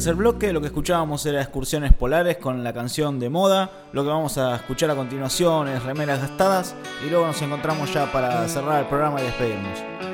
tercer bloque lo que escuchábamos era Excursiones Polares con la canción de moda. Lo que vamos a escuchar a continuación es Remeras Gastadas. Y luego nos encontramos ya para cerrar el programa y despedirnos.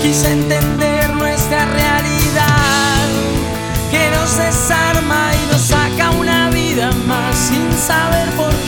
quise entender nuestra realidad que nos desarma y nos saca una vida más sin saber por qué.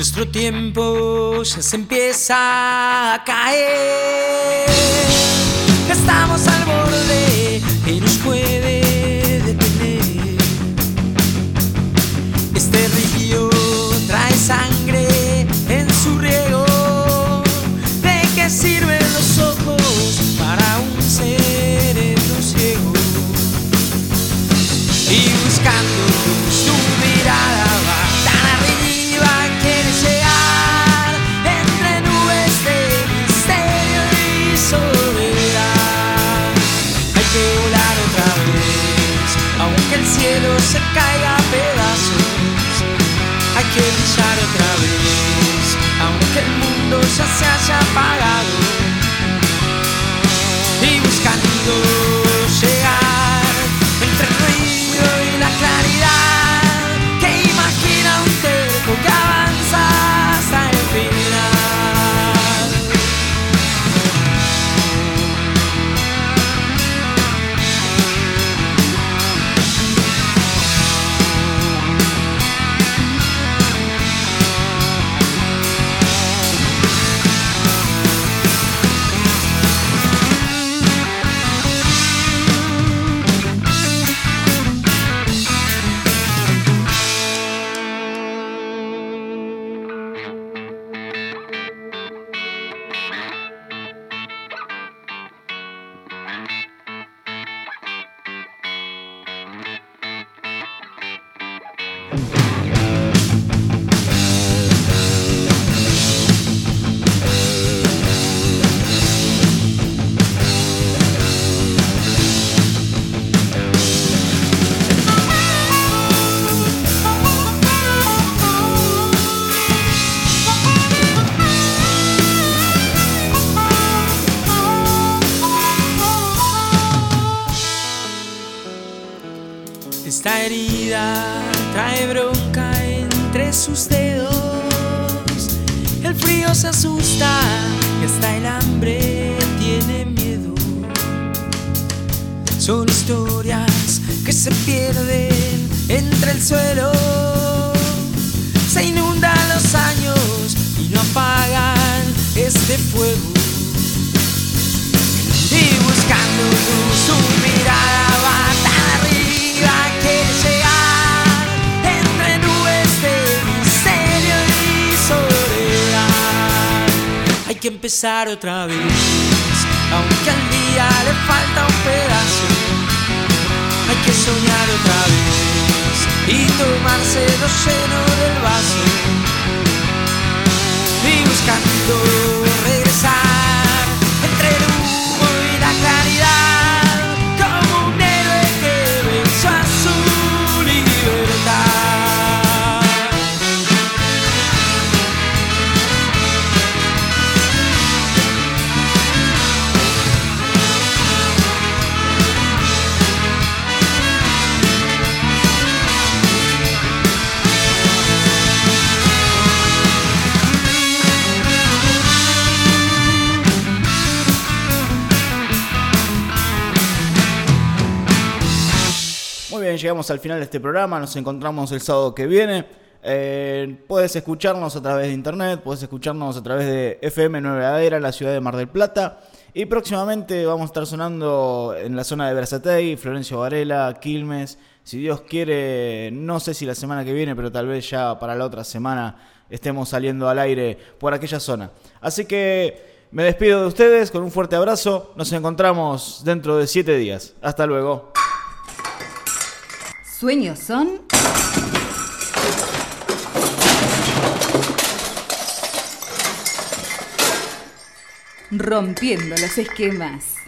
Nuestro tiempo ya se empieza a caer. Estamos al borde y nos puede se pierden entre el suelo. Se inundan los años y no apagan este fuego. Y buscando su mirada va tan arriba que llegar entre nubes de misterio y soledad. Hay que empezar otra vez, aunque al día le falta un pedazo. Hay que soñar otra vez y tomarse lo lleno del vaso. Y buscando llegamos al final de este programa. Nos encontramos el sábado que viene. Eh, puedes escucharnos a través de internet, puedes escucharnos a través de FM Nueva Era, la ciudad de Mar del Plata. Y próximamente vamos a estar sonando en la zona de Versatei, Florencio Varela, Quilmes. Si Dios quiere, no sé si la semana que viene, pero tal vez ya para la otra semana estemos saliendo al aire por aquella zona. Así que me despido de ustedes con un fuerte abrazo. Nos encontramos dentro de siete días. Hasta luego. Sueños son rompiendo los esquemas.